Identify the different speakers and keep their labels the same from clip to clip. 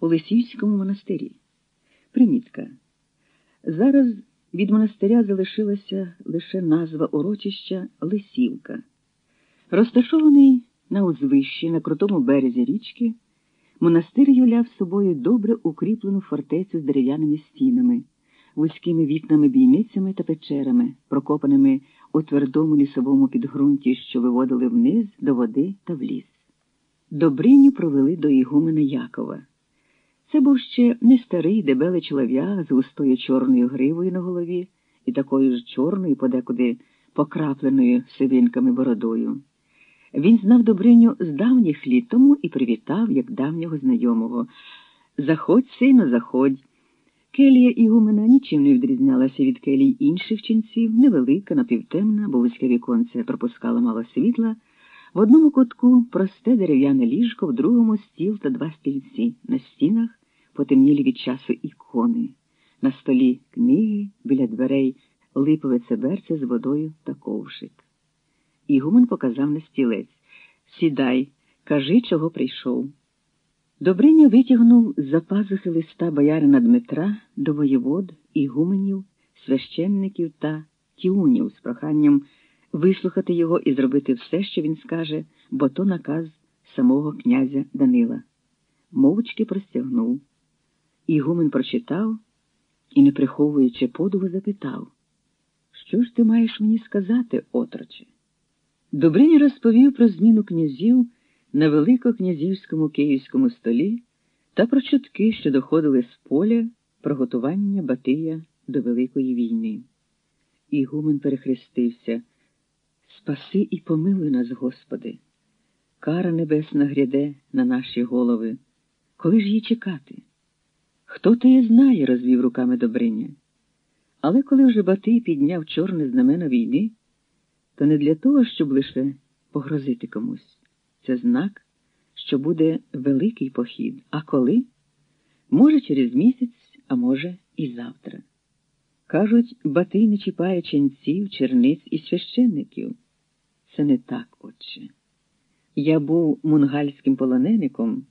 Speaker 1: у Лисівському монастирі. Примітка. Зараз від монастиря залишилася лише назва урочища Лисівка. Розташований на узвищі на крутому березі річки, монастир являв собою добре укріплену фортецю з дерев'яними стінами, вузькими вікнами бійницями та печерами, прокопаними у твердому лісовому підґрунті, що виводили вниз до води та в ліс. Добриню провели до Ігумена Якова. Це був ще не старий дебелий чолов'як з густою чорною гривою на голові і такою ж чорною, подекуди покрапленою сивинками бородою. Він знав Добриню з давніх літ тому і привітав, як давнього знайомого. Заходь, сину, заходь. Келія Ігумена нічим не відрізнялася від келій інших ченців, невелика, напівтемна, бо вузьке віконце пропускало мало світла. В одному кутку просте дерев'яне ліжко, в другому стіл та два стільці. На стінах потемнілі від часу ікони. На столі книги, біля дверей липове цеберце з водою та ковшик. Ігумен показав на стілець. Сідай, кажи, чого прийшов. Добриня витягнув з-за пазухи листа боярина Дмитра до воєвод, ігуменів, священників та тіунів з проханням вислухати його і зробити все, що він скаже, бо то наказ самого князя Данила. Мовчки простягнув. Ігумен прочитав і, не приховуючи подуву, запитав Що ж ти маєш мені сказати, отроче? Добриня розповів про зміну князів на Великокнязівському київському столі та про чутки, що доходили з поля про готування Батия до Великої війни. Ігумен перехрестився. Спаси і помилуй нас, Господи. Кара небесна гряде на наші голови. Коли ж її чекати? Хто те знає, розвів руками Добриня. Але коли вже Батий підняв чорне знамена війни, то не для того, щоб лише погрозити комусь. Це знак, що буде великий похід. А коли? Може, через місяць, а може, і завтра. Кажуть, Батий не чіпає ченців, черниць і священників. Це не так, отче. Я був мунгальським полонеником,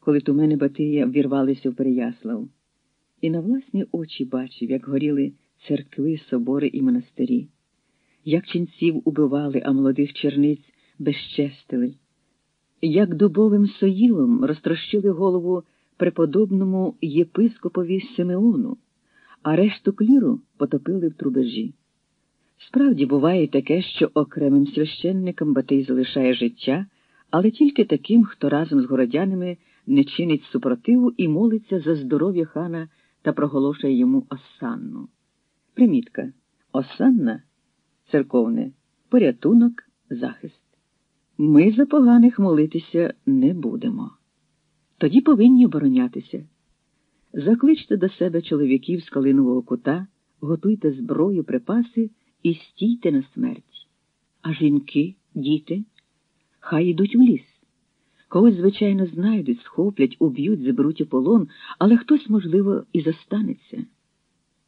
Speaker 1: коли до мене Батия ввірвалися в Переяслав, і на власні очі бачив, як горіли церкви, собори і монастирі, як ченців убивали, а молодих черниць безчестили, як дубовим соїлом розтрощили голову преподобному єпископові Симеону, а решту кліру потопили в трубежі. Справді буває таке, що окремим священникам Батий залишає життя, але тільки таким, хто разом з городянами не чинить супротиву і молиться за здоров'я хана та проголошує йому осанну. Примітка. Осанна церковне, порятунок, захист. Ми за поганих молитися не будемо. Тоді повинні оборонятися. Закличте до себе чоловіків з калинового кута, готуйте зброю, припаси і стійте на смерть. А жінки, діти, хай йдуть у ліс. Когось, звичайно, знайдуть, схоплять, уб'ють, заберуть у полон, але хтось, можливо, і зостанеться.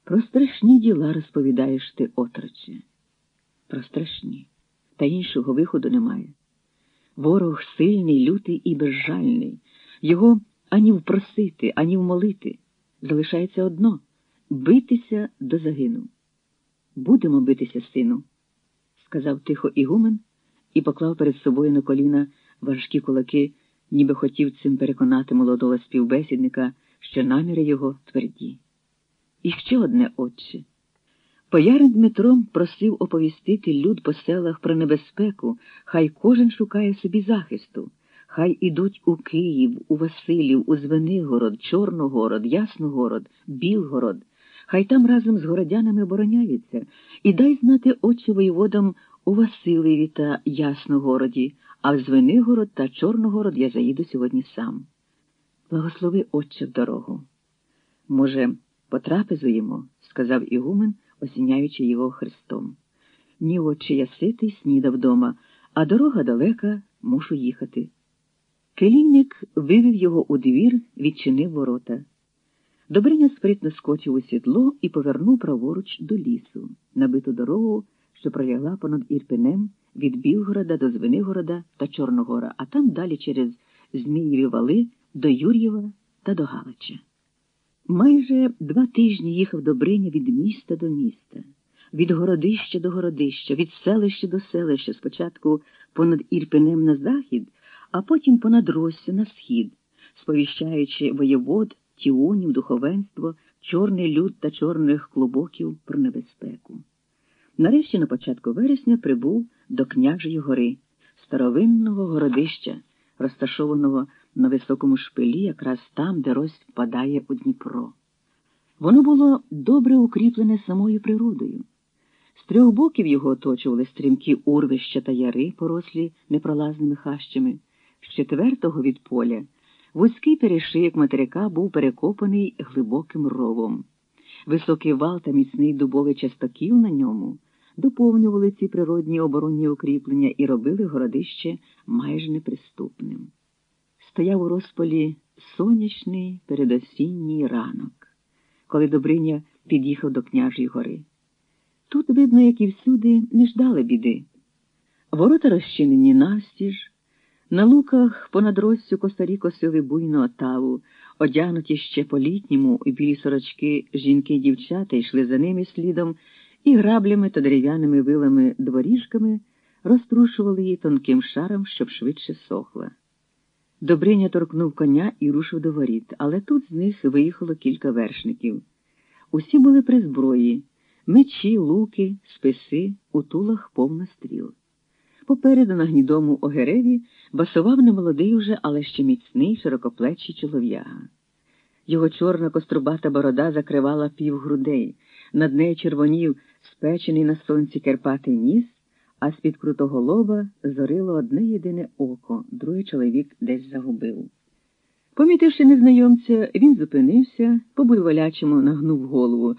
Speaker 1: Про страшні діла розповідаєш ти, отроче. Про страшні, та іншого виходу немає. Ворог сильний, лютий і безжальний. Його ані впросити, ані вмолити. Залишається одно битися до загину. Будемо битися, сину, сказав тихо Ігумен і поклав перед собою на коліна важкі кулаки, ніби хотів цим переконати молодого співбесідника, що наміри його тверді. І ще одне отче. Боярин Дмитро просив оповістити люд по селах про небезпеку, хай кожен шукає собі захисту, хай ідуть у Київ, у Василів, у Звенигород, Чорногород, Ясногород, Білгород, хай там разом з городянами обороняються, і дай знати очі воєводам у Василеві та Ясногороді, а в Звенигород та Чорногород я заїду сьогодні сам. Благослови Отче в дорогу. Може, потрапезуємо, сказав Ігумен, осіняючи його хрестом. Ні, отче, я ситий, снідав дома, а дорога далека, мушу їхати. Келійник вивів його у двір, відчинив ворота. Добриня спритно скочив у сідло і повернув праворуч до лісу, набиту дорогу, що пролягла понад Ірпенем від Білгорода до Звенигорода та Чорногора, а там далі через Змієві вали до Юр'єва та до Галича. Майже два тижні їхав Добриня від міста до міста, від городища до городища, від селища до селища, спочатку понад Ірпенем на захід, а потім понад Россю на схід, сповіщаючи воєвод, тіонів, духовенство, чорний люд та чорних клубоків про небезпеку. Нарешті на початку вересня прибув до княжої гори, старовинного городища, розташованого на високому шпилі, якраз там, де Рось впадає у Дніпро. Воно було добре укріплене самою природою. З трьох боків його оточували стрімкі урвища та яри, порослі непролазними хащами. З четвертого від поля вузький перешиєк материка був перекопаний глибоким ровом. Високий вал та міцний дубовий частокіл на ньому доповнювали ці природні оборонні укріплення і робили городище майже неприступним. Стояв у розпалі сонячний передосінній ранок, коли Добриня під'їхав до княжої гори. Тут, видно, як і всюди, не ждали біди. Ворота розчинені настіж, на луках понад Россю косарі косили буйну отаву, одягнуті ще по літньому у білі сорочки жінки й дівчата йшли за ними слідом і граблями та дерев'яними вилами дворіжками розтрушували її тонким шаром, щоб швидше сохла. Добриня торкнув коня і рушив до воріт, але тут з них виїхало кілька вершників. Усі були при зброї мечі, луки, списи, у тулах повно стріл. Попереду на гнідому огереві басував немолодий уже, але ще міцний, широкоплечий чолов'яга. Його чорна кострубата борода закривала пів грудей, над нею червонів спечений на сонці керпатий ніс, а з-під крутого лоба зорило одне єдине око, другий чоловік десь загубив. Помітивши незнайомця, він зупинився, по буйволячому нагнув голову.